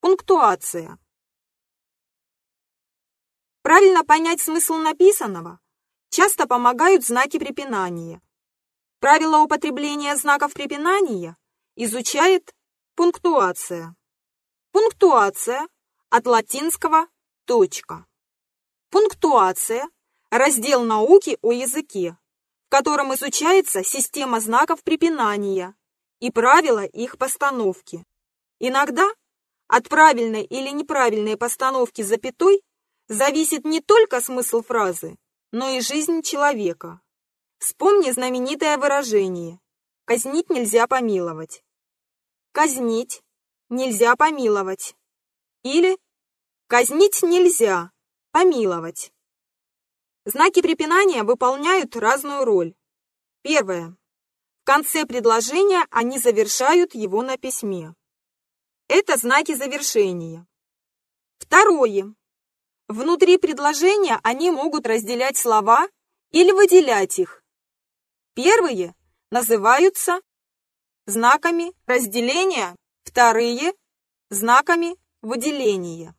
Пунктуация. Правильно понять смысл написанного часто помогают знаки препинания. Правила употребления знаков препинания изучает пунктуация. Пунктуация от латинского «точка». Пунктуация – раздел науки о языке, в котором изучается система знаков препинания и правила их постановки. Иногда от правильной или неправильной постановки запятой зависит не только смысл фразы, но и жизнь человека. Вспомни знаменитое выражение «казнить нельзя помиловать». Казнить нельзя помиловать. Или казнить нельзя помиловать. Знаки препинания выполняют разную роль. Первое. В конце предложения они завершают его на письме. Это знаки завершения. Второе. Внутри предложения они могут разделять слова или выделять их. Первые называются знаками разделения, вторые – знаками выделения.